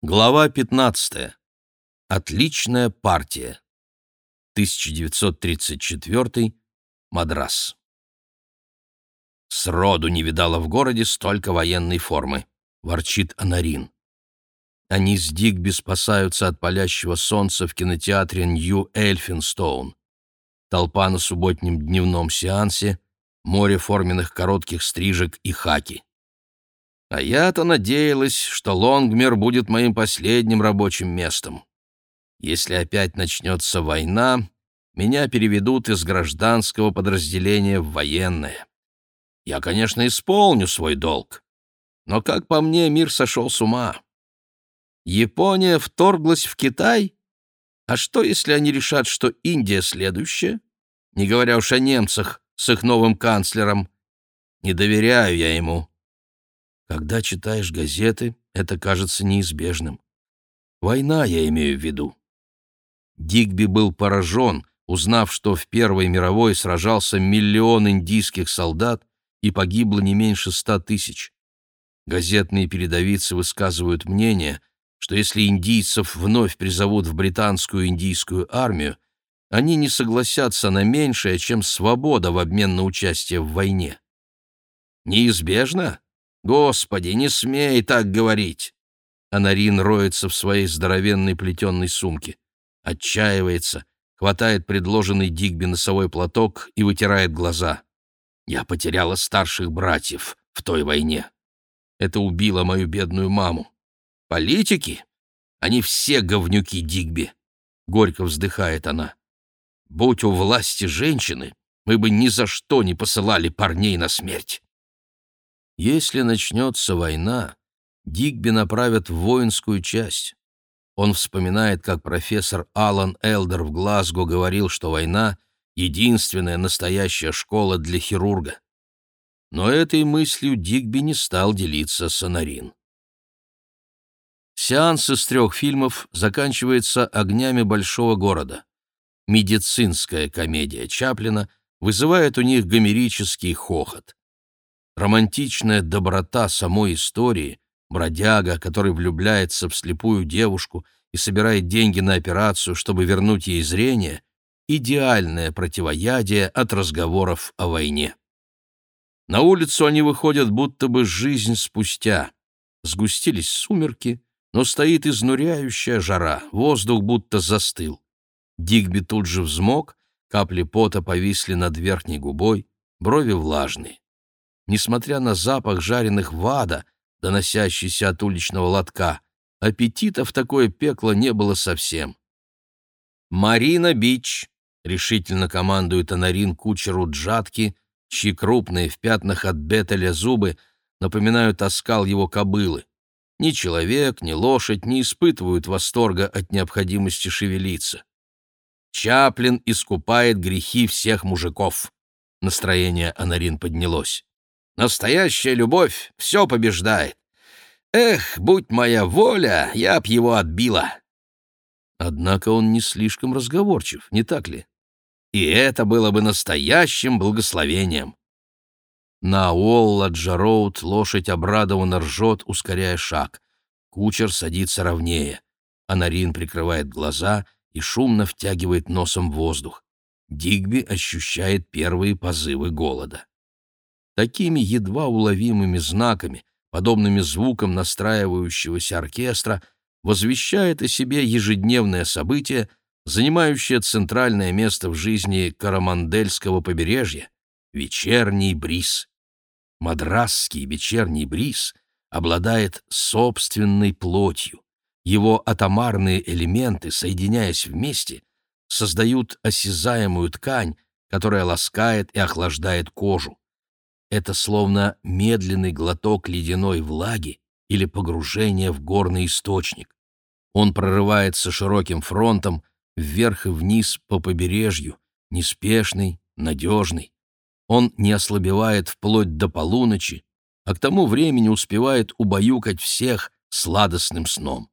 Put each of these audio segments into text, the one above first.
Глава 15. Отличная партия. 1934. Мадрас. «Сроду не видала в городе столько военной формы», — ворчит Анарин. Они с Дигби спасаются от палящего солнца в кинотеатре Нью Эльфинстоун. Толпа на субботнем дневном сеансе, море форменных коротких стрижек и хаки. А я-то надеялась, что Лонгмер будет моим последним рабочим местом. Если опять начнется война, меня переведут из гражданского подразделения в военное. Я, конечно, исполню свой долг. Но, как по мне, мир сошел с ума. Япония вторглась в Китай? А что, если они решат, что Индия следующая? Не говоря уж о немцах с их новым канцлером. Не доверяю я ему. Когда читаешь газеты, это кажется неизбежным. Война, я имею в виду. Дигби был поражен, узнав, что в Первой мировой сражался миллион индийских солдат и погибло не меньше ста тысяч. Газетные передовицы высказывают мнение, что если индийцев вновь призовут в британскую индийскую армию, они не согласятся на меньшее, чем свобода в обмен на участие в войне. Неизбежно? Господи, не смей так говорить!» Анарин роется в своей здоровенной плетенной сумке. Отчаивается, хватает предложенный Дигби носовой платок и вытирает глаза. «Я потеряла старших братьев в той войне. Это убило мою бедную маму. Политики? Они все говнюки Дигби!» Горько вздыхает она. «Будь у власти женщины, мы бы ни за что не посылали парней на смерть». Если начнется война, Дигби направят в воинскую часть. Он вспоминает, как профессор Алан Элдер в Глазго говорил, что война — единственная настоящая школа для хирурга. Но этой мыслью Дигби не стал делиться с Анарин. Сеанс из трех фильмов заканчивается огнями большого города. Медицинская комедия Чаплина вызывает у них гомерический хохот романтичная доброта самой истории, бродяга, который влюбляется в слепую девушку и собирает деньги на операцию, чтобы вернуть ей зрение, идеальное противоядие от разговоров о войне. На улицу они выходят будто бы жизнь спустя. Сгустились сумерки, но стоит изнуряющая жара, воздух будто застыл. Дигби тут же взмок, капли пота повисли над верхней губой, брови влажные. Несмотря на запах жареных вада, доносящийся от уличного лотка, аппетита в такое пекло не было совсем. «Марина Бич!» — решительно командует Анарин кучеру Джатки, чьи крупные в пятнах от бетеля зубы напоминают оскал его кобылы. Ни человек, ни лошадь не испытывают восторга от необходимости шевелиться. Чаплин искупает грехи всех мужиков. Настроение Анарин поднялось. Настоящая любовь все побеждает. Эх, будь моя воля, я б его отбила. Однако он не слишком разговорчив, не так ли? И это было бы настоящим благословением. На Уолладжа-Роуд лошадь обрадованно ржет, ускоряя шаг. Кучер садится ровнее. Анарин прикрывает глаза и шумно втягивает носом воздух. Дигби ощущает первые позывы голода. Такими едва уловимыми знаками, подобными звукам настраивающегося оркестра, возвещает о себе ежедневное событие, занимающее центральное место в жизни Карамандельского побережья — вечерний бриз. Мадрасский вечерний бриз обладает собственной плотью. Его атомарные элементы, соединяясь вместе, создают осязаемую ткань, которая ласкает и охлаждает кожу. Это словно медленный глоток ледяной влаги или погружение в горный источник. Он прорывается широким фронтом вверх и вниз по побережью, неспешный, надежный. Он не ослабевает вплоть до полуночи, а к тому времени успевает убаюкать всех сладостным сном.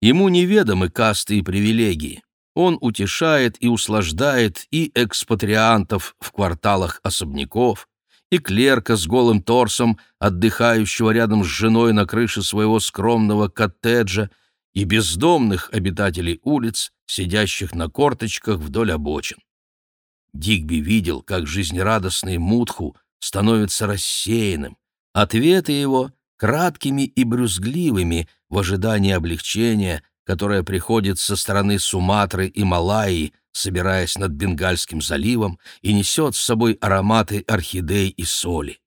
Ему неведомы касты и привилегии. Он утешает и услаждает и экспатриантов в кварталах особняков, и клерка с голым торсом, отдыхающего рядом с женой на крыше своего скромного коттеджа, и бездомных обитателей улиц, сидящих на корточках вдоль обочин. Дигби видел, как жизнерадостный Мутху становится рассеянным, ответы его — краткими и брюзгливыми в ожидании облегчения, которое приходит со стороны Суматры и Малайи, собираясь над Бенгальским заливом, и несет с собой ароматы орхидей и соли.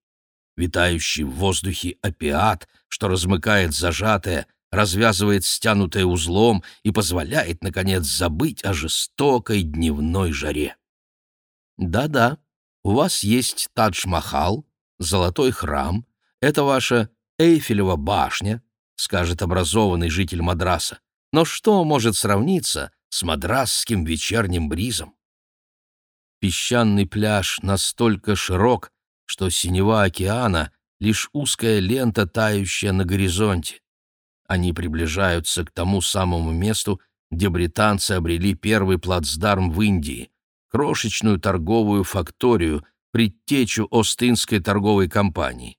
Витающий в воздухе опиат, что размыкает зажатое, развязывает стянутое узлом и позволяет, наконец, забыть о жестокой дневной жаре. Да-да, у вас есть Тадж-Махал, золотой храм, это ваша Эйфелева башня, скажет образованный житель Мадраса. Но что может сравниться с мадрасским вечерним бризом? Песчаный пляж настолько широк, что синева океана — лишь узкая лента, тающая на горизонте. Они приближаются к тому самому месту, где британцы обрели первый плацдарм в Индии, крошечную торговую факторию, предтечу Остинской торговой компании.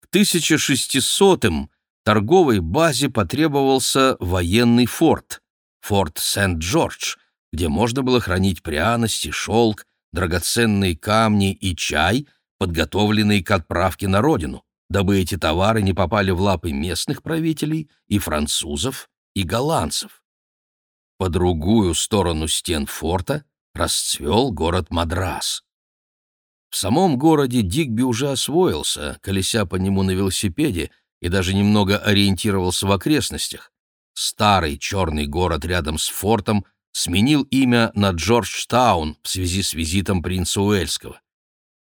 К 1600-м торговой базе потребовался военный форт, форт Сент-Джордж, где можно было хранить пряности, шелк, драгоценные камни и чай, подготовленные к отправке на родину дабы эти товары не попали в лапы местных правителей и французов, и голландцев. По другую сторону стен форта расцвел город Мадрас. В самом городе Дигби уже освоился, колеся по нему на велосипеде, и даже немного ориентировался в окрестностях. Старый черный город рядом с фортом сменил имя на Джорджтаун в связи с визитом принца Уэльского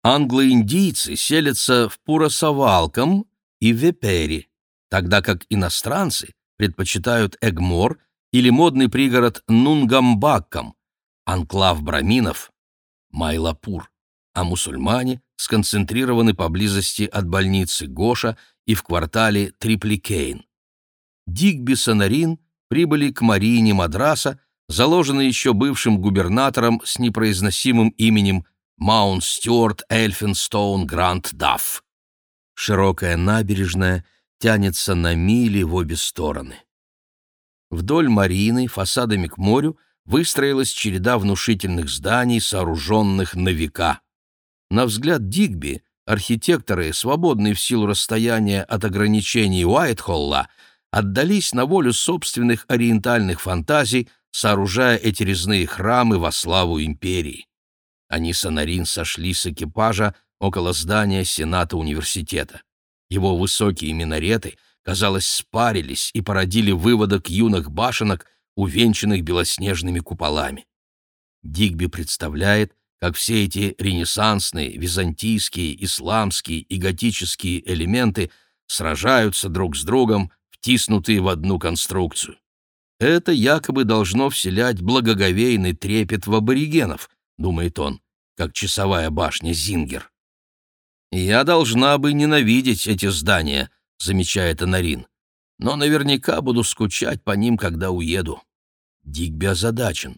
англоиндийцы селятся в Пурасавалком и Вепери, тогда как иностранцы предпочитают Эгмор или модный пригород Нунгамбаккам, анклав браминов – Майлапур, а мусульмане сконцентрированы поблизости от больницы Гоша и в квартале Трипликейн. Дигби Санарин прибыли к Марине Мадраса, заложенной еще бывшим губернатором с непроизносимым именем Маунт Стюарт, Эльфинстоун, Гранд Дафф. Широкая набережная тянется на мили в обе стороны. Вдоль марины, фасадами к морю, выстроилась череда внушительных зданий, сооруженных на века. На взгляд Дигби, архитекторы, свободные в силу расстояния от ограничений Уайтхолла, отдались на волю собственных ориентальных фантазий, сооружая эти резные храмы во славу империи. Они с Анарин сошли с экипажа около здания Сената университета. Его высокие минареты, казалось, спарились и породили выводок юных башенок, увенчанных белоснежными куполами. Дигби представляет, как все эти ренессансные, византийские, исламские и готические элементы сражаются друг с другом, втиснутые в одну конструкцию. Это якобы должно вселять благоговейный трепет в аборигенов, думает он как часовая башня Зингер. «Я должна бы ненавидеть эти здания», — замечает Анарин, «но наверняка буду скучать по ним, когда уеду». Дигби озадачен.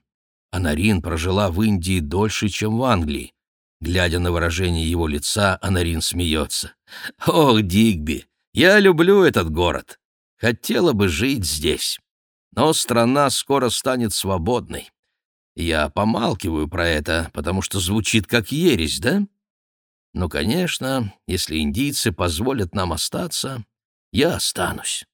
Анарин прожила в Индии дольше, чем в Англии. Глядя на выражение его лица, Анарин смеется. «Ох, Дигби, я люблю этот город. Хотела бы жить здесь. Но страна скоро станет свободной. Я помалкиваю про это, потому что звучит как ересь, да? Ну, конечно, если индийцы позволят нам остаться, я останусь.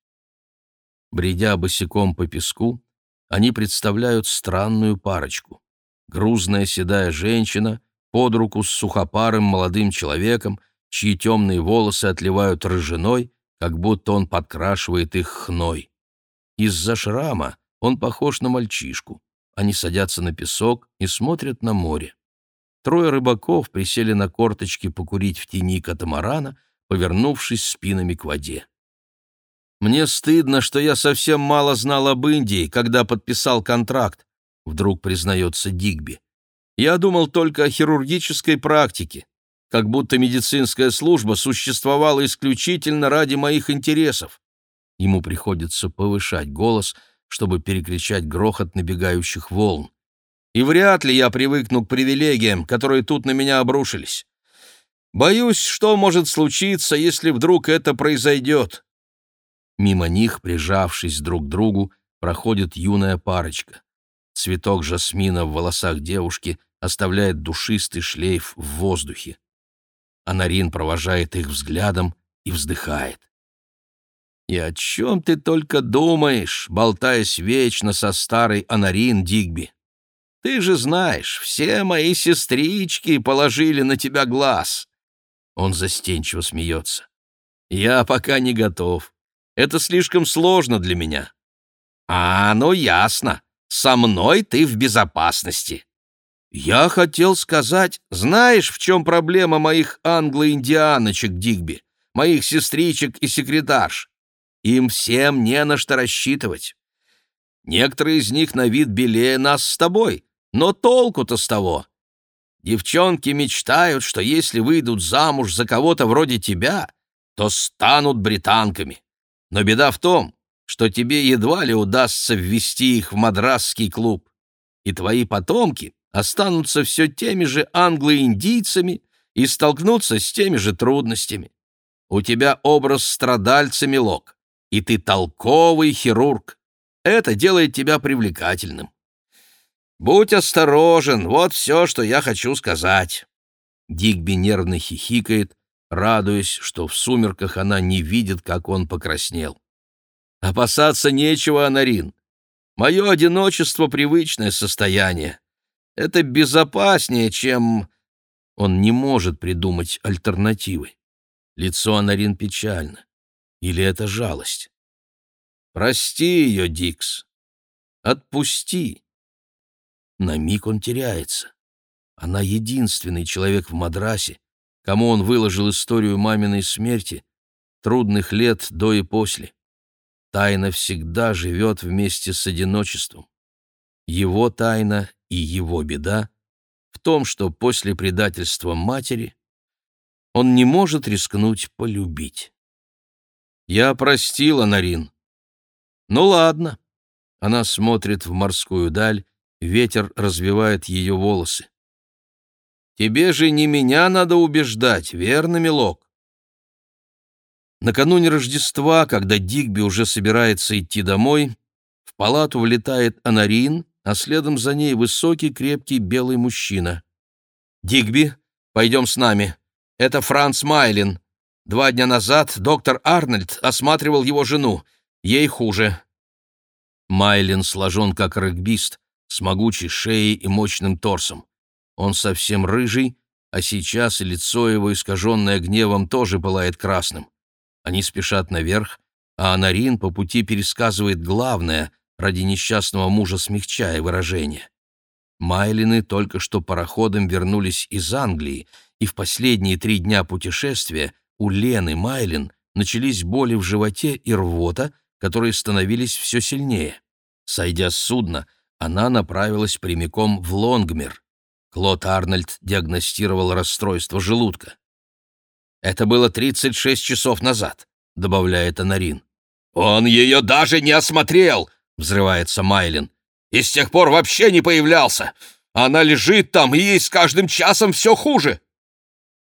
Бредя босиком по песку, они представляют странную парочку. Грузная седая женщина под руку с сухопарым молодым человеком, чьи темные волосы отливают рыжиной, как будто он подкрашивает их хной. Из-за шрама он похож на мальчишку. Они садятся на песок и смотрят на море. Трое рыбаков присели на корточки покурить в тени катамарана, повернувшись спинами к воде. «Мне стыдно, что я совсем мало знал об Индии, когда подписал контракт», — вдруг признается Дигби. «Я думал только о хирургической практике, как будто медицинская служба существовала исключительно ради моих интересов». Ему приходится повышать голос — чтобы перекричать грохот набегающих волн. И вряд ли я привыкну к привилегиям, которые тут на меня обрушились. Боюсь, что может случиться, если вдруг это произойдет. Мимо них, прижавшись друг к другу, проходит юная парочка. Цветок жасмина в волосах девушки оставляет душистый шлейф в воздухе. Анарин провожает их взглядом и вздыхает. «И о чем ты только думаешь, болтаясь вечно со старой Анарин Дигби? Ты же знаешь, все мои сестрички положили на тебя глаз». Он застенчиво смеется. «Я пока не готов. Это слишком сложно для меня». «А, ну ясно. Со мной ты в безопасности». «Я хотел сказать, знаешь, в чем проблема моих англо-индианочек, Дигби, моих сестричек и секретарш? Им всем не на что рассчитывать. Некоторые из них на вид белее нас с тобой, но толку-то с того. Девчонки мечтают, что если выйдут замуж за кого-то вроде тебя, то станут британками. Но беда в том, что тебе едва ли удастся ввести их в мадрасский клуб, и твои потомки останутся все теми же англо-индийцами и столкнутся с теми же трудностями. У тебя образ страдальца, милок, и ты толковый хирург. Это делает тебя привлекательным. Будь осторожен, вот все, что я хочу сказать. Дигби нервно хихикает, радуясь, что в сумерках она не видит, как он покраснел. Опасаться нечего, Анарин. Мое одиночество — привычное состояние. Это безопаснее, чем... Он не может придумать альтернативы. Лицо Анарин печально. Или это жалость? Прости ее, Дикс. Отпусти. На миг он теряется. Она единственный человек в Мадрасе, кому он выложил историю маминой смерти, трудных лет до и после. Тайна всегда живет вместе с одиночеством. Его тайна и его беда в том, что после предательства матери он не может рискнуть полюбить. «Я простила, Нарин». «Ну ладно». Она смотрит в морскую даль, ветер развивает ее волосы. «Тебе же не меня надо убеждать, верно, милок?» Накануне Рождества, когда Дигби уже собирается идти домой, в палату влетает Анарин, а следом за ней высокий, крепкий белый мужчина. «Дигби, пойдем с нами. Это Франц Майлин. Два дня назад доктор Арнольд осматривал его жену. Ей хуже. Майлин сложен как регбист, с могучей шеей и мощным торсом. Он совсем рыжий, а сейчас лицо его, искаженное гневом, тоже пылает красным. Они спешат наверх, а Анарин по пути пересказывает главное, ради несчастного мужа смягчая выражение. Майлины только что пароходом вернулись из Англии, и в последние три дня путешествия у Лены Майлин начались боли в животе и рвота, которые становились все сильнее. Сойдя с судна, она направилась прямиком в Лонгмер. Клод Арнольд диагностировал расстройство желудка. «Это было 36 часов назад», — добавляет Анарин. «Он ее даже не осмотрел!» — взрывается Майлин. «И с тех пор вообще не появлялся! Она лежит там, и ей с каждым часом все хуже!»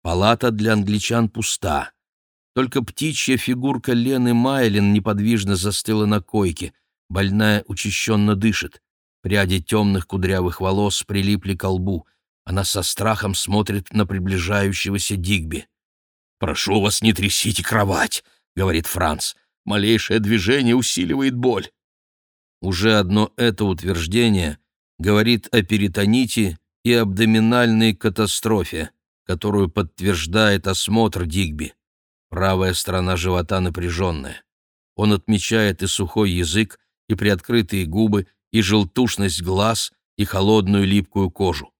Палата для англичан пуста. Только птичья фигурка Лены Майлин неподвижно застыла на койке. Больная учащенно дышит. Пряди темных кудрявых волос прилипли к лбу. Она со страхом смотрит на приближающегося Дигби. «Прошу вас, не трясите кровать», — говорит Франц. «Малейшее движение усиливает боль». Уже одно это утверждение говорит о перитоните и абдоминальной катастрофе которую подтверждает осмотр Дигби. Правая сторона живота напряженная. Он отмечает и сухой язык, и приоткрытые губы, и желтушность глаз, и холодную липкую кожу.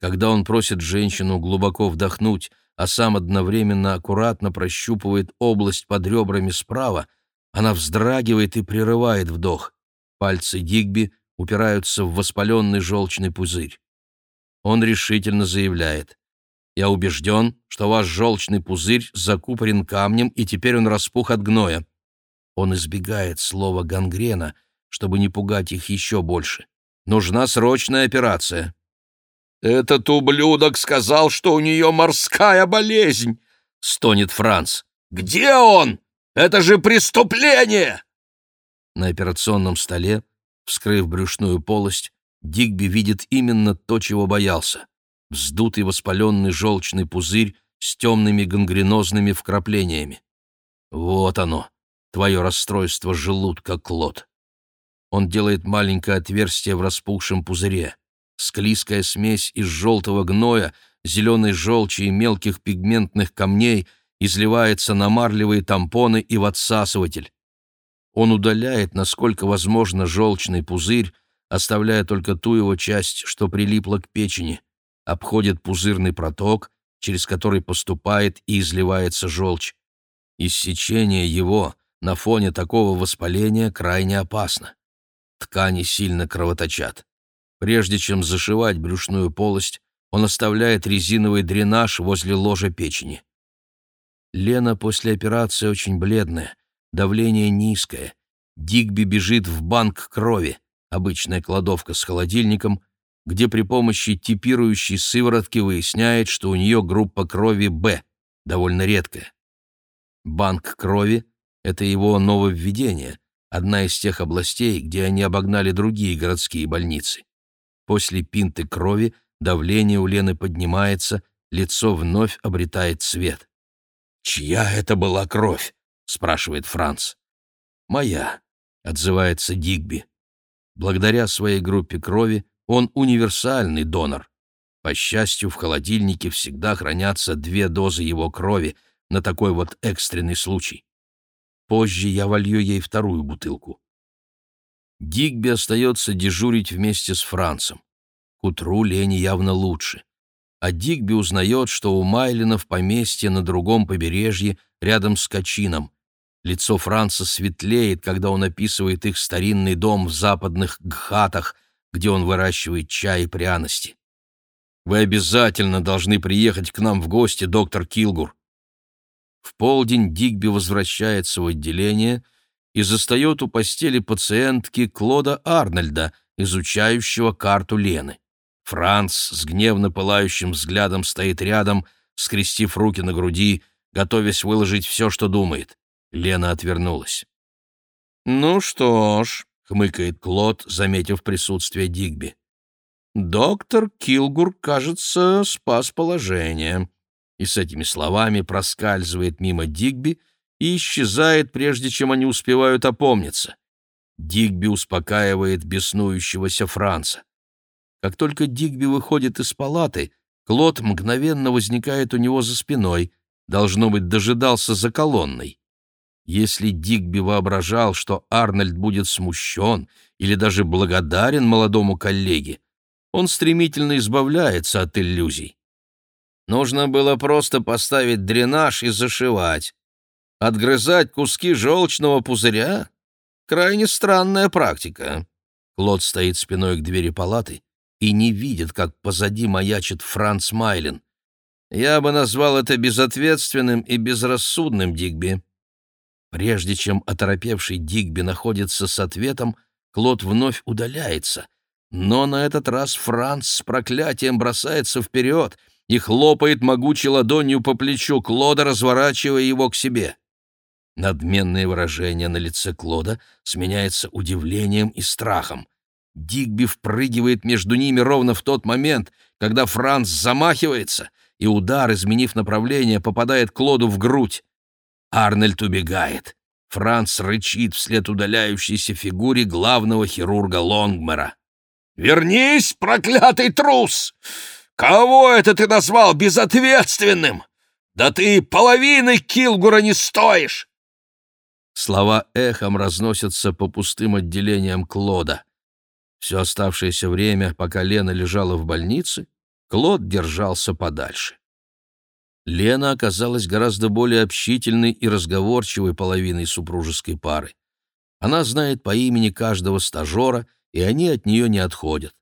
Когда он просит женщину глубоко вдохнуть, а сам одновременно аккуратно прощупывает область под ребрами справа, она вздрагивает и прерывает вдох. Пальцы Дигби упираются в воспаленный желчный пузырь. Он решительно заявляет. Я убежден, что ваш желчный пузырь закупорен камнем, и теперь он распух от гноя. Он избегает слова «гангрена», чтобы не пугать их еще больше. Нужна срочная операция. «Этот ублюдок сказал, что у нее морская болезнь!» — стонет Франц. «Где он? Это же преступление!» На операционном столе Вскрыв брюшную полость, Дигби видит именно то, чего боялся — вздутый воспаленный желчный пузырь с темными гангренозными вкраплениями. Вот оно, твое расстройство желудка, Клод. Он делает маленькое отверстие в распухшем пузыре. Склизкая смесь из желтого гноя, зеленой желчи и мелких пигментных камней изливается на марлевые тампоны и в отсасыватель. Он удаляет, насколько возможно, желчный пузырь, оставляя только ту его часть, что прилипла к печени, обходит пузырный проток, через который поступает и изливается желчь. Иссечение его на фоне такого воспаления крайне опасно. Ткани сильно кровоточат. Прежде чем зашивать брюшную полость, он оставляет резиновый дренаж возле ложа печени. Лена после операции очень бледная, давление низкое. Дигби бежит в банк крови, обычная кладовка с холодильником, где при помощи типирующей сыворотки выясняет, что у нее группа крови «Б», довольно редкая. Банк крови — это его нововведение, одна из тех областей, где они обогнали другие городские больницы. После пинты крови давление у Лены поднимается, лицо вновь обретает цвет. «Чья это была кровь?» — спрашивает Франц. «Моя», — отзывается Дигби. Благодаря своей группе крови он универсальный донор. По счастью, в холодильнике всегда хранятся две дозы его крови на такой вот экстренный случай. Позже я волью ей вторую бутылку. Дигби остается дежурить вместе с Францем. К утру Лене явно лучше. А Дигби узнает, что у Майлина в поместье на другом побережье, рядом с Качином. Лицо Франца светлеет, когда он описывает их старинный дом в западных Гхатах, где он выращивает чай и пряности. «Вы обязательно должны приехать к нам в гости, доктор Килгур». В полдень Дигби возвращается в отделение и застает у постели пациентки Клода Арнольда, изучающего карту Лены. Франц с гневно пылающим взглядом стоит рядом, скрестив руки на груди, готовясь выложить все, что думает. Лена отвернулась. «Ну что ж», — хмыкает Клод, заметив присутствие Дигби. «Доктор Килгур, кажется, спас положение». И с этими словами проскальзывает мимо Дигби и исчезает, прежде чем они успевают опомниться. Дигби успокаивает беснующегося Франца. Как только Дигби выходит из палаты, Клод мгновенно возникает у него за спиной, должно быть, дожидался за колонной. Если Дигби воображал, что Арнольд будет смущен или даже благодарен молодому коллеге, он стремительно избавляется от иллюзий. Нужно было просто поставить дренаж и зашивать. Отгрызать куски желчного пузыря — крайне странная практика. Клод стоит спиной к двери палаты и не видит, как позади маячит Франц Майлен. Я бы назвал это безответственным и безрассудным, Дигби. Прежде чем оторопевший Дигби находится с ответом, Клод вновь удаляется. Но на этот раз Франц с проклятием бросается вперед и хлопает могучей ладонью по плечу Клода, разворачивая его к себе. Надменное выражение на лице Клода сменяется удивлением и страхом. Дигби впрыгивает между ними ровно в тот момент, когда Франц замахивается, и удар, изменив направление, попадает Клоду в грудь. Арнольд убегает. Франц рычит вслед удаляющейся фигуре главного хирурга Лонгмера. «Вернись, проклятый трус! Кого это ты назвал безответственным? Да ты половины Килгура не стоишь!» Слова эхом разносятся по пустым отделениям Клода. Все оставшееся время, пока Лена лежала в больнице, Клод держался подальше. Лена оказалась гораздо более общительной и разговорчивой половиной супружеской пары. Она знает по имени каждого стажера, и они от нее не отходят.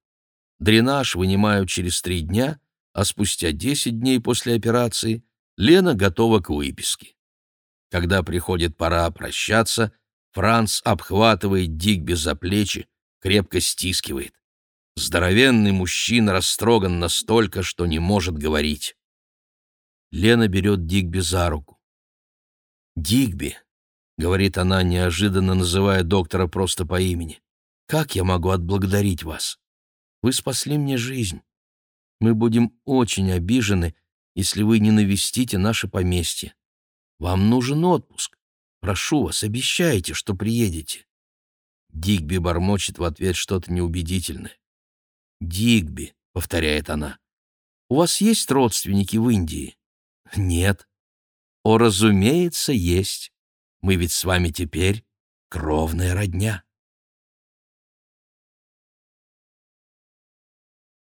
Дренаж вынимают через три дня, а спустя десять дней после операции Лена готова к выписке. Когда приходит пора прощаться, Франц обхватывает Дигби за плечи, крепко стискивает. Здоровенный мужчина растроган настолько, что не может говорить. Лена берет Дигби за руку. «Дигби», — говорит она, неожиданно называя доктора просто по имени, Как я могу отблагодарить вас? Вы спасли мне жизнь. Мы будем очень обижены, если вы не навестите наше поместье. Вам нужен отпуск. Прошу вас, обещайте, что приедете». Дигби бормочет в ответ что-то неубедительное. «Дигби», — повторяет она, — «у вас есть родственники в Индии?» «Нет». «О, разумеется, есть. Мы ведь с вами теперь кровная родня».